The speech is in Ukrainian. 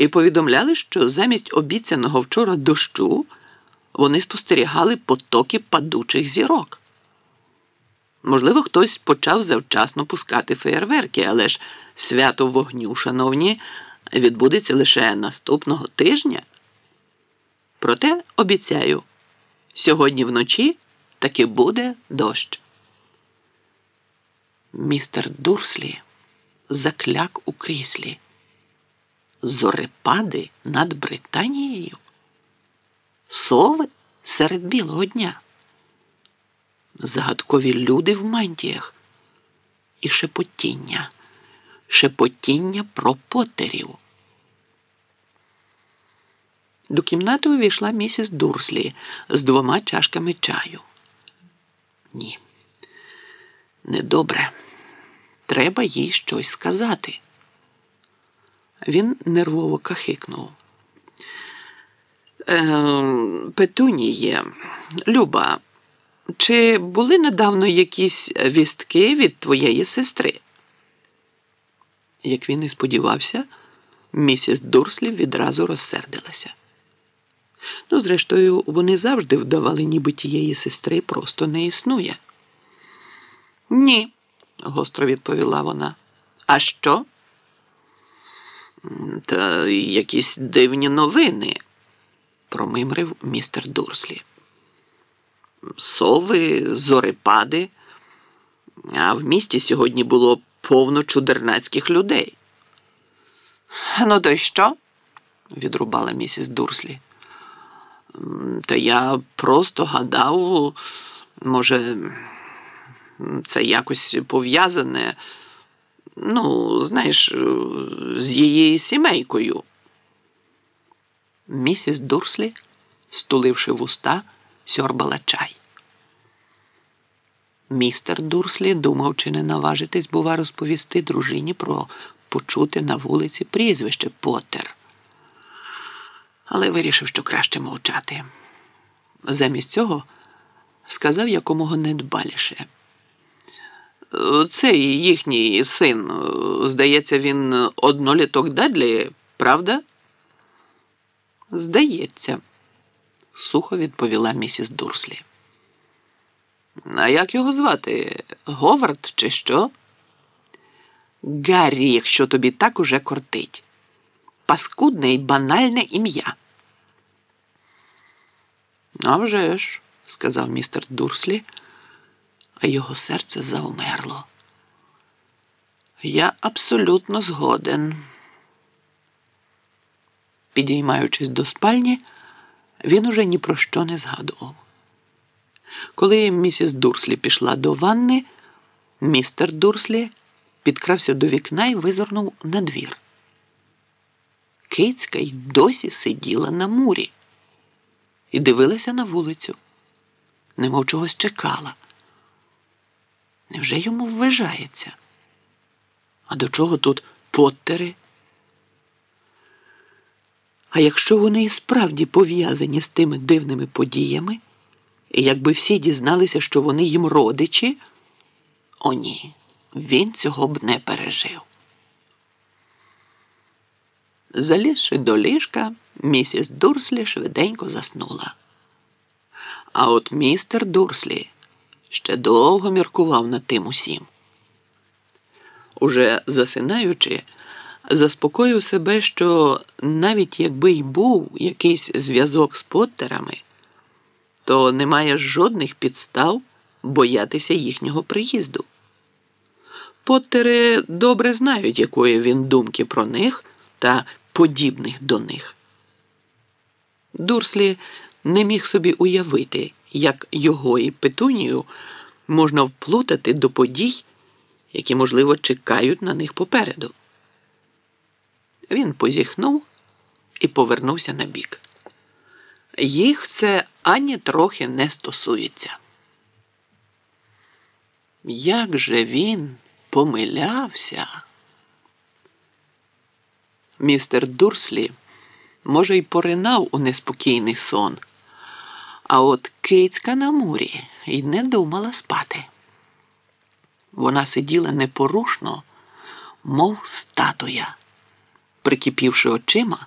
і повідомляли, що замість обіцяного вчора дощу вони спостерігали потоки падучих зірок. Можливо, хтось почав завчасно пускати феєрверки, але ж свято вогню, шановні, відбудеться лише наступного тижня. Проте обіцяю, сьогодні вночі таки буде дощ. Містер Дурслі закляк у кріслі. Зорепади над Британією. Сови серед білого дня. Загадкові люди в мантіях і шепотіння, шепотіння про потерів. До кімнати увійшла місіс Дурслі з двома чашками чаю. Ні, недобре. Треба їй щось сказати. Він нервово кахикнув. Е, Петуніє, Люба, чи були недавно якісь вістки від твоєї сестри? Як він і сподівався, місіс Дурслі відразу розсердилася. Ну, зрештою, вони завжди вдавали, ніби тієї сестри просто не існує. Ні, гостро відповіла вона. А що? Та якісь дивні новини, промимрив містер Дурслі. Сови, зорепади, а в місті сьогодні було повно чудернацьких людей. Ну, то й що? відрубала місіс Дурслі. Та я просто гадав, може, це якось пов'язане, ну, знаєш, з її сімейкою. Місіс Дурслі, стуливши вуста, сьорбала чай. Містер Дурслі думав, чи не наважитись, бува, розповісти дружині про почути на вулиці прізвище Поттер але вирішив, що краще мовчати. Замість цього сказав якомога недбаліше. Цей їхній син, здається, він одноліток Дадлі, правда? Здається, сухо відповіла місіс Дурслі. А як його звати? Говард, чи що? Гаррі, якщо тобі так уже кортить. Паскудне і банальне ім'я. «А вже ж», – сказав містер Дурслі, а його серце завмерло. Я абсолютно згоден. Підіймаючись до спальні, він уже ні про що не згадував. Коли місіс Дурслі пішла до ванни, містер Дурслі підкрався до вікна і визирнув на двір. Кицька й досі сиділа на мурі і дивилася на вулицю, немов чогось чекала. Невже йому ввижається? А до чого тут поттери? А якщо вони і справді пов'язані з тими дивними подіями, і якби всі дізналися, що вони їм родичі, о ні, він цього б не пережив. Залізши до ліжка, місіс Дурслі швиденько заснула. А от містер Дурслі ще довго міркував над тим усім. Уже засинаючи, заспокоїв себе, що навіть якби й був якийсь зв'язок з Поттерами, то немає жодних підстав боятися їхнього приїзду. Поттери добре знають, якої він думки про них та подібних до них. Дурслі не міг собі уявити, як його і петунію можна вплутати до подій, які, можливо, чекають на них попереду. Він позіхнув і повернувся на бік. Їх це ані трохи не стосується. Як же він помилявся? Містер Дурслі, може, й поринав у неспокійний сон, а от кицька на мурі й не думала спати. Вона сиділа непорушно, мов статуя, прикипівши очима